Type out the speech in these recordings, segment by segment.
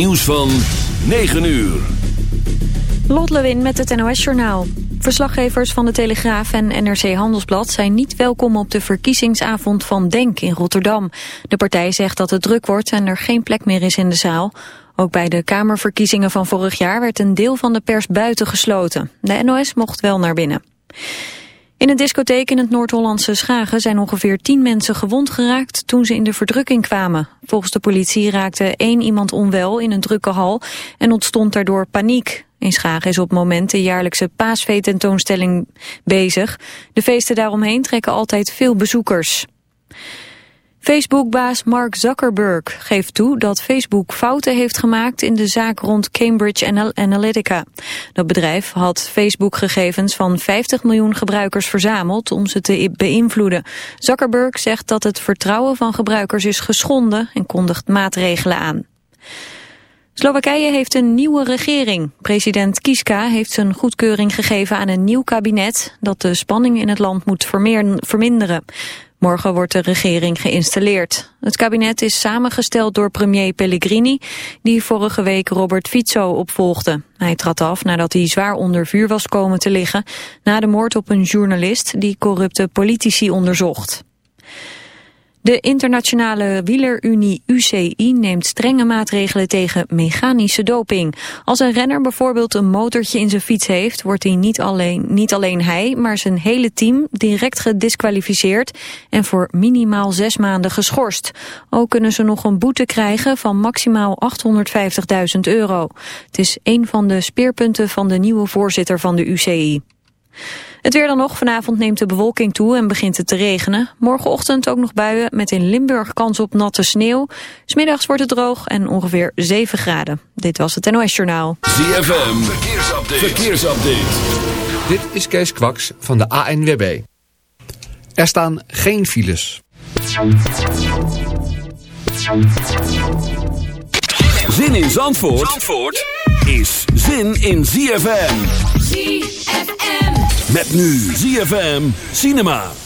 Nieuws van 9 uur. Lot Lewin met het NOS Journaal. Verslaggevers van de Telegraaf en NRC Handelsblad zijn niet welkom op de verkiezingsavond van DENK in Rotterdam. De partij zegt dat het druk wordt en er geen plek meer is in de zaal. Ook bij de Kamerverkiezingen van vorig jaar werd een deel van de pers buiten gesloten. De NOS mocht wel naar binnen. In een discotheek in het Noord-Hollandse Schagen zijn ongeveer tien mensen gewond geraakt toen ze in de verdrukking kwamen. Volgens de politie raakte één iemand onwel in een drukke hal en ontstond daardoor paniek. In Schagen is op moment de jaarlijkse paasveetentoonstelling bezig. De feesten daaromheen trekken altijd veel bezoekers. Facebook-baas Mark Zuckerberg geeft toe dat Facebook fouten heeft gemaakt in de zaak rond Cambridge Analytica. Dat bedrijf had Facebook-gegevens van 50 miljoen gebruikers verzameld om ze te beïnvloeden. Zuckerberg zegt dat het vertrouwen van gebruikers is geschonden en kondigt maatregelen aan. Slowakije heeft een nieuwe regering. President Kiska heeft zijn goedkeuring gegeven aan een nieuw kabinet dat de spanning in het land moet verminderen. Morgen wordt de regering geïnstalleerd. Het kabinet is samengesteld door premier Pellegrini, die vorige week Robert Fico opvolgde. Hij trad af nadat hij zwaar onder vuur was komen te liggen... na de moord op een journalist die corrupte politici onderzocht. De internationale wielerunie UCI neemt strenge maatregelen tegen mechanische doping. Als een renner bijvoorbeeld een motortje in zijn fiets heeft, wordt hij niet alleen, niet alleen hij, maar zijn hele team direct gedisqualificeerd en voor minimaal zes maanden geschorst. Ook kunnen ze nog een boete krijgen van maximaal 850.000 euro. Het is een van de speerpunten van de nieuwe voorzitter van de UCI. Het weer dan nog. Vanavond neemt de bewolking toe en begint het te regenen. Morgenochtend ook nog buien met in Limburg kans op natte sneeuw. Smiddags wordt het droog en ongeveer 7 graden. Dit was het NOS Journaal. ZFM. Verkeersupdate. Verkeersupdate. Dit is Kees Kwaks van de ANWB. Er staan geen files. Zin in Zandvoort, Zandvoort? is zin in ZFM. ZFM. Met nu ZFM Cinema.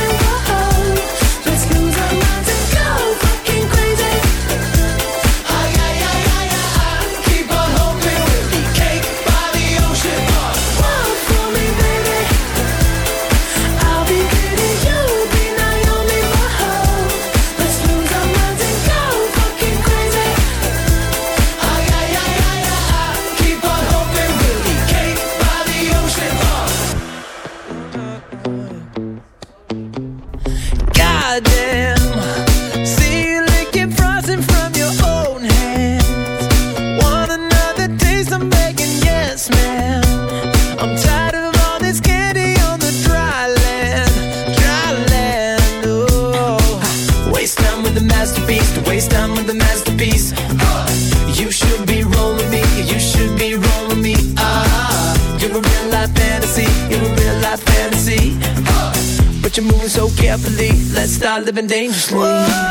I'm living dangerously.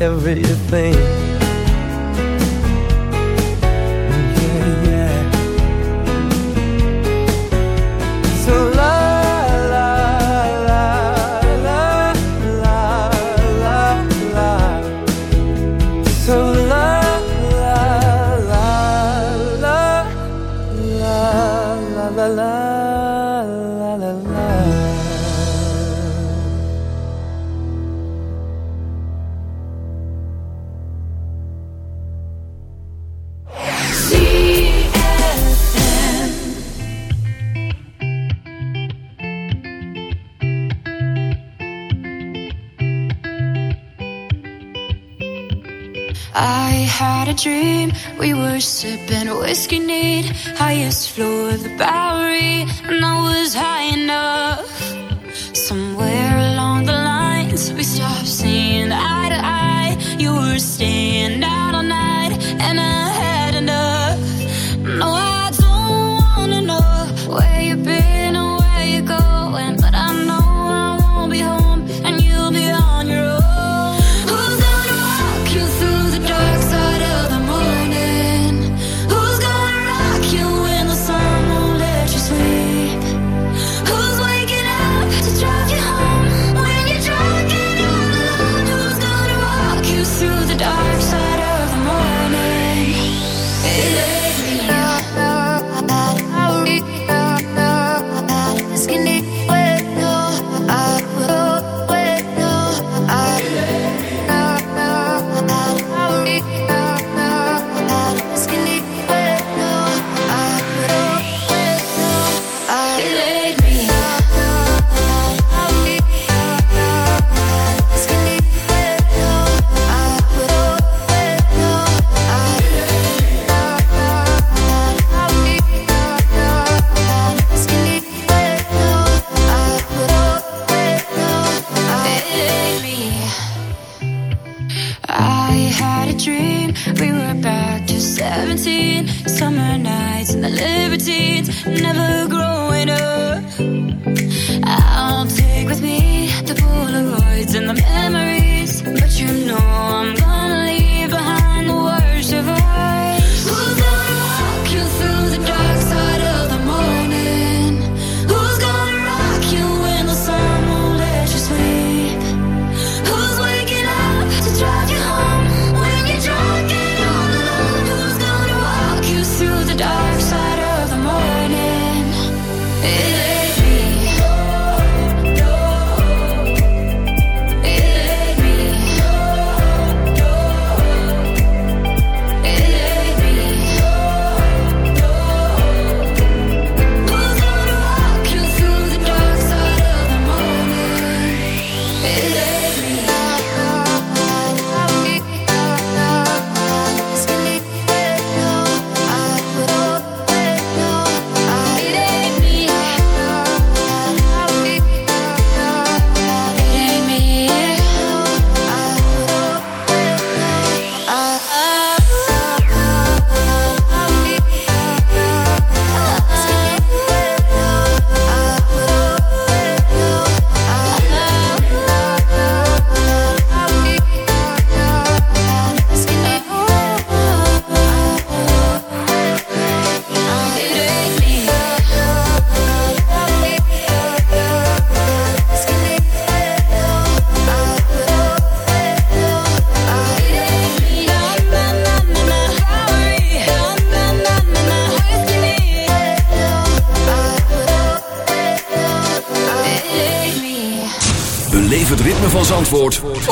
Everything.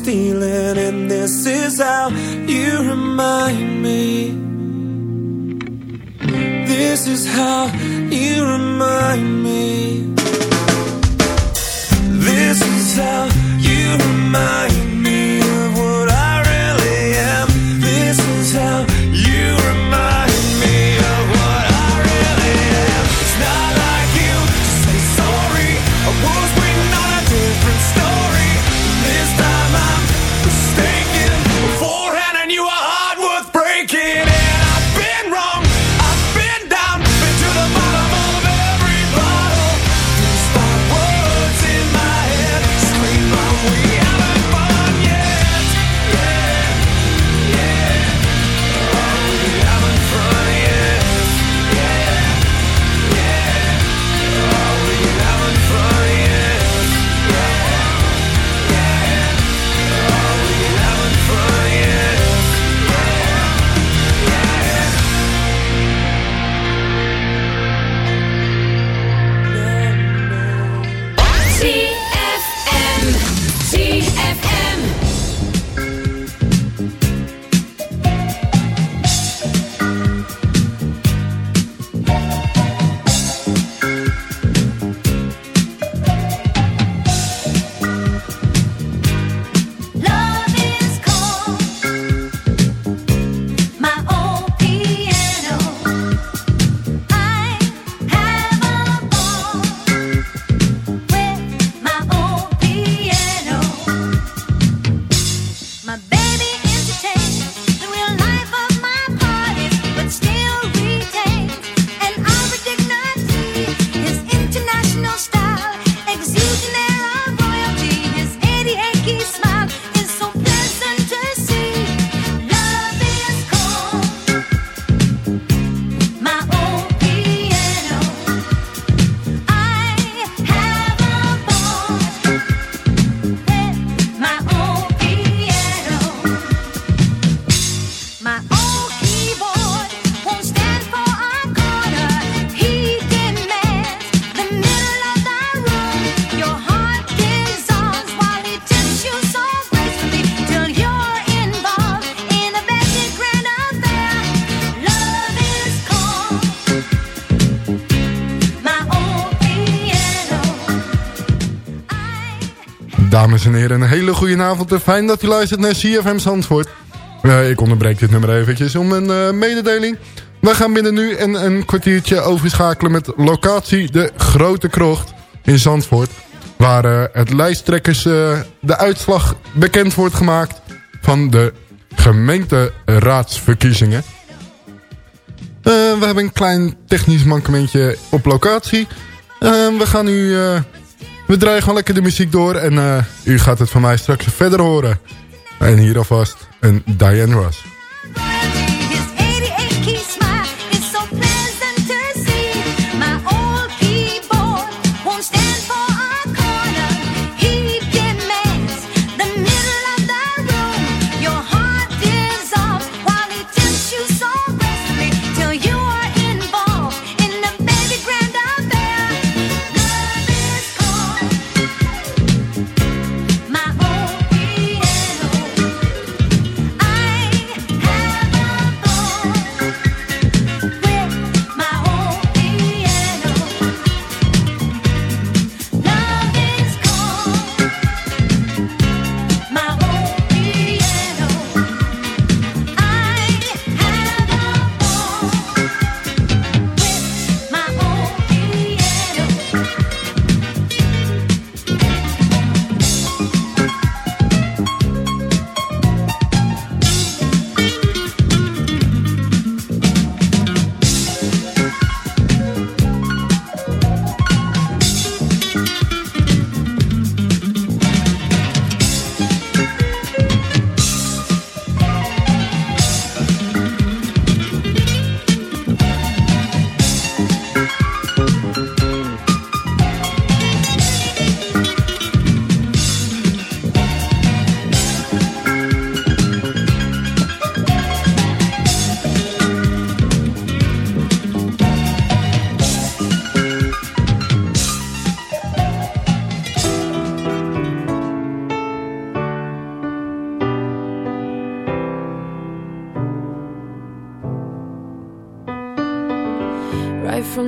stealing, and this is how you remind me. This is how you remind me. This is how you remind me. En heren, een hele goede avond fijn dat u luistert naar CFM Zandvoort. Uh, ik onderbreek dit nummer eventjes om een uh, mededeling. We gaan binnen nu en een kwartiertje overschakelen met locatie De Grote Krocht in Zandvoort. Waar uh, het lijsttrekkers de uitslag bekend wordt gemaakt van de gemeenteraadsverkiezingen. we hebben een klein technisch mankementje op locatie. we gaan nu we draaien gewoon lekker de muziek door en uh, u gaat het van mij straks verder horen. En hier alvast een Diane Ross.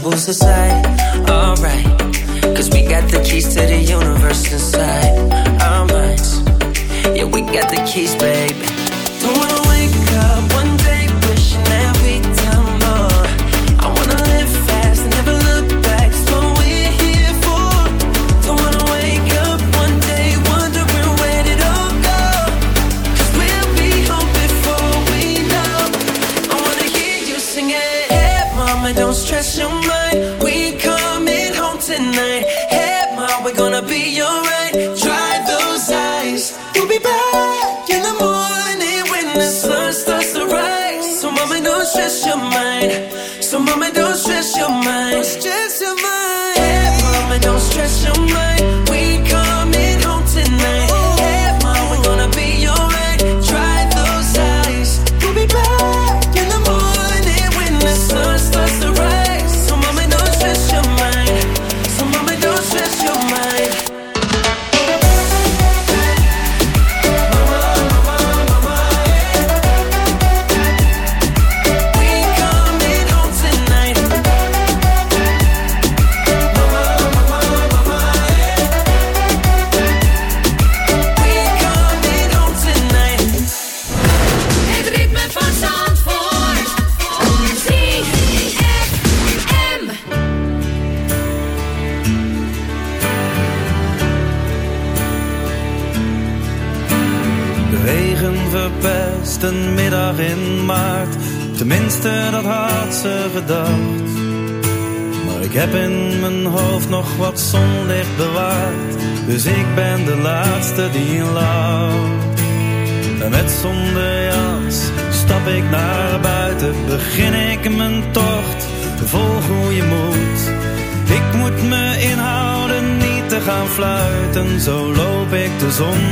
troubles aside. zon.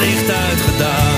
licht uitgedaan.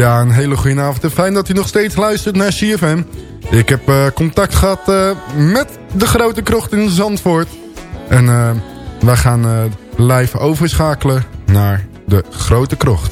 Ja, een hele goede avond en fijn dat u nog steeds luistert naar CFM. Ik heb eh, contact gehad eh, met de grote krocht in Zandvoort. En eh, wij gaan live overschakelen naar de grote krocht.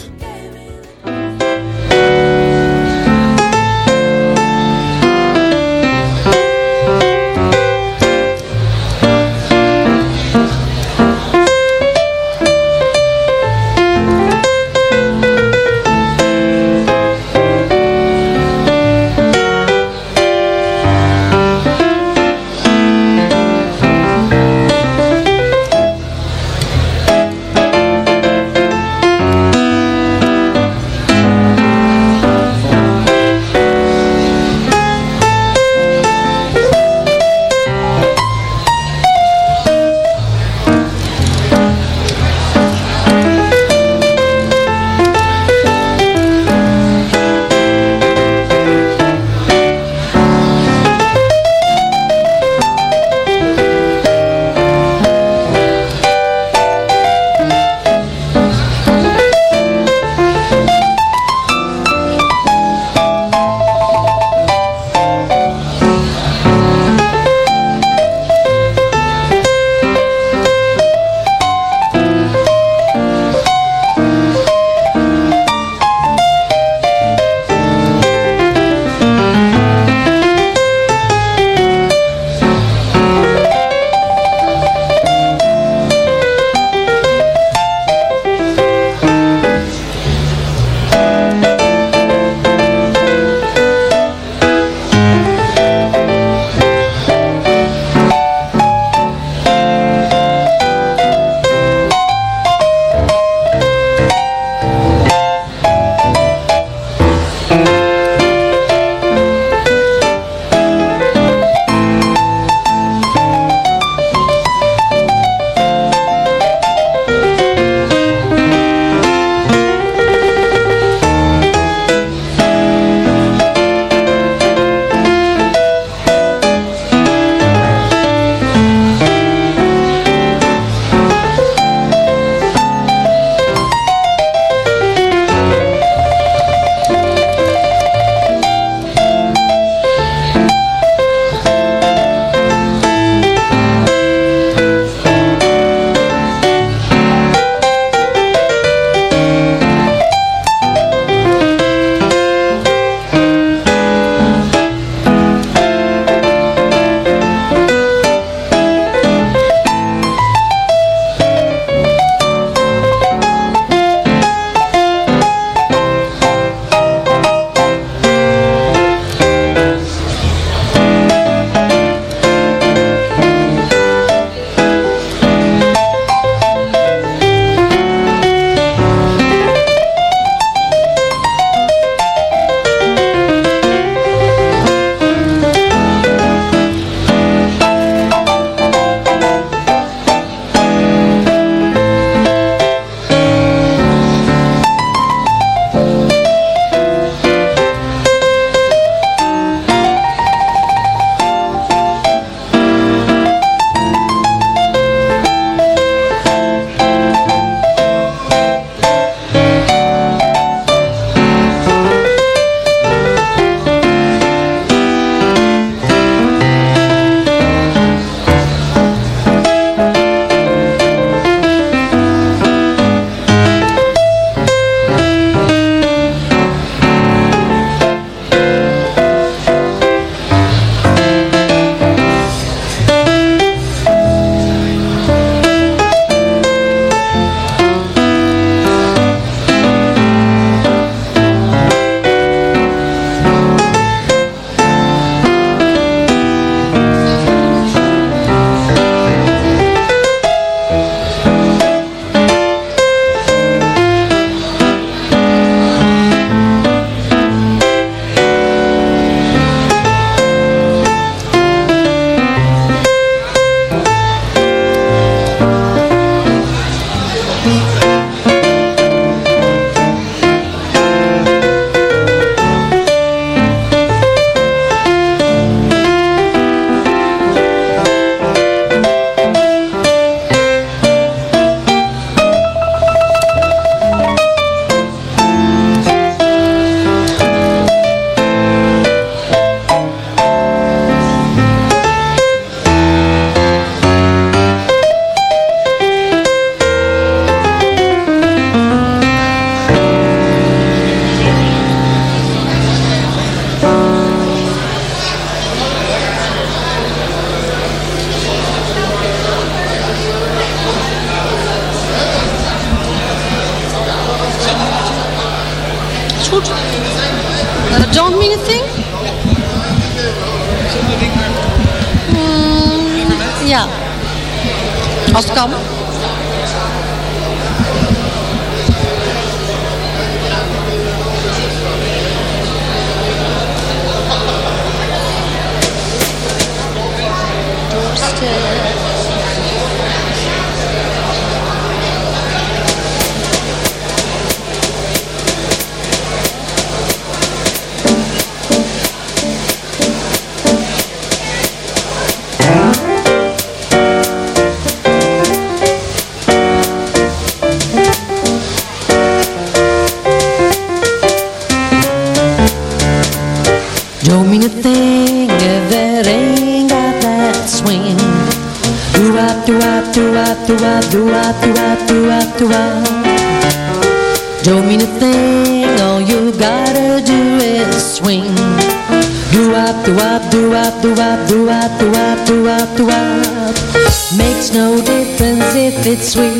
sweet.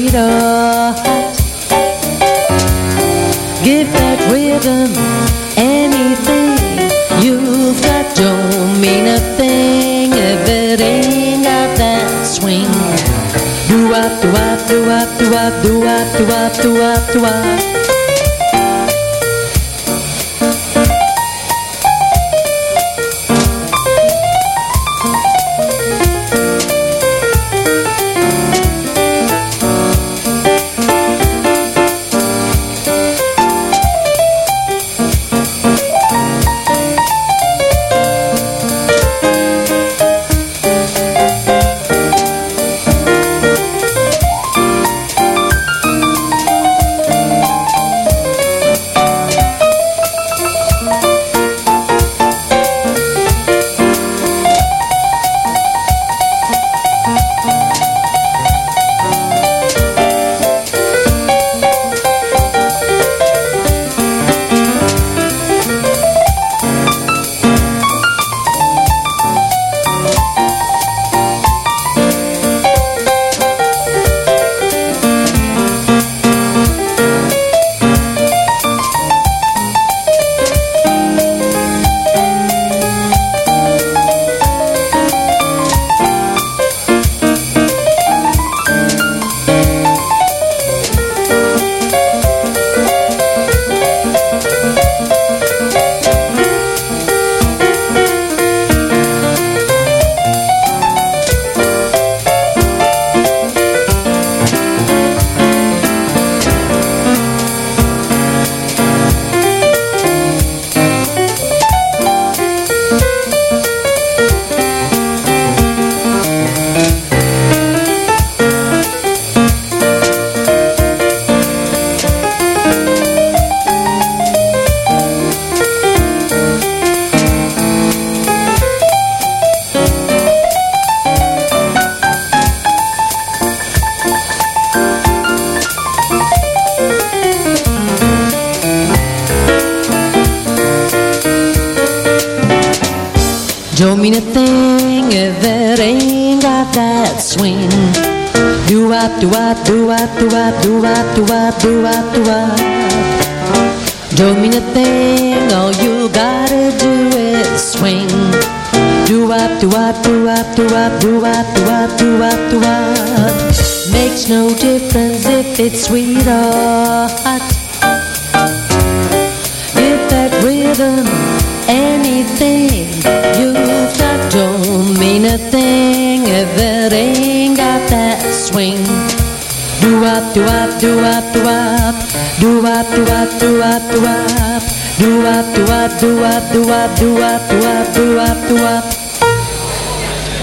wat.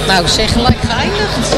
Nou, zeg gelijk geëindigd.